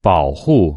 保护